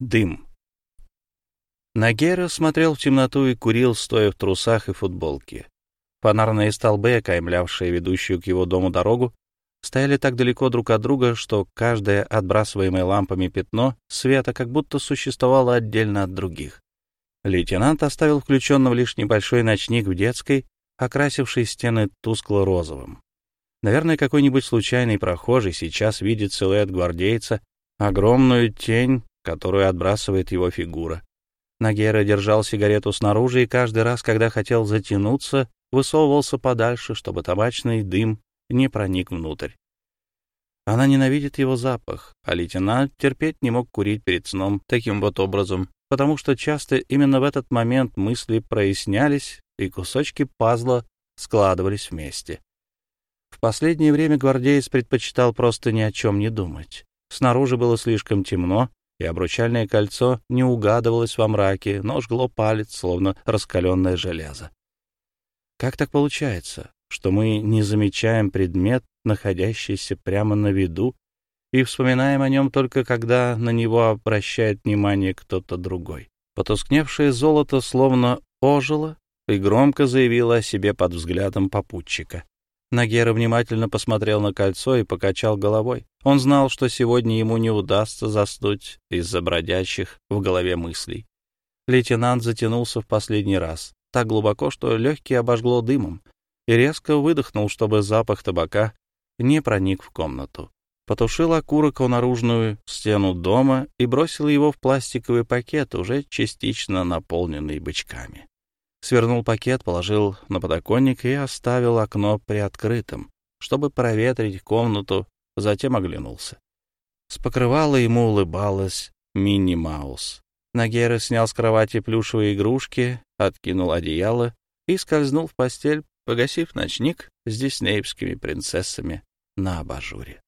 Дым. Нагера смотрел в темноту и курил, стоя в трусах и футболке. Фонарные столбы, окаймлявшие ведущую к его дому дорогу, стояли так далеко друг от друга, что каждое отбрасываемое лампами пятно света как будто существовало отдельно от других. Лейтенант оставил включенным лишь небольшой ночник в детской, окрасивший стены тускло-розовым. Наверное, какой-нибудь случайный прохожий сейчас видит силуэт гвардейца, огромную тень, которую отбрасывает его фигура. Нагера держал сигарету снаружи и каждый раз, когда хотел затянуться, высовывался подальше, чтобы табачный дым не проник внутрь. Она ненавидит его запах, а лейтенант терпеть не мог курить перед сном таким вот образом, потому что часто именно в этот момент мысли прояснялись, и кусочки пазла складывались вместе. В последнее время гвардеец предпочитал просто ни о чем не думать. Снаружи было слишком темно, и обручальное кольцо не угадывалось во мраке, но жгло палец, словно раскаленное железо. Как так получается, что мы не замечаем предмет, находящийся прямо на виду, и вспоминаем о нем только когда на него обращает внимание кто-то другой? Потускневшее золото словно ожило и громко заявило о себе под взглядом попутчика. Нагера внимательно посмотрел на кольцо и покачал головой. Он знал, что сегодня ему не удастся заснуть из-за бродящих в голове мыслей. Лейтенант затянулся в последний раз, так глубоко, что легкие обожгло дымом, и резко выдохнул, чтобы запах табака не проник в комнату. Потушил окурок о наружную стену дома и бросил его в пластиковый пакет, уже частично наполненный бычками свернул пакет, положил на подоконник и оставил окно приоткрытым, чтобы проветрить комнату, затем оглянулся. С покрывала ему улыбалась Минни Маус. Нагера снял с кровати плюшевые игрушки, откинул одеяло и скользнул в постель, погасив ночник с диснеевскими принцессами на абажуре.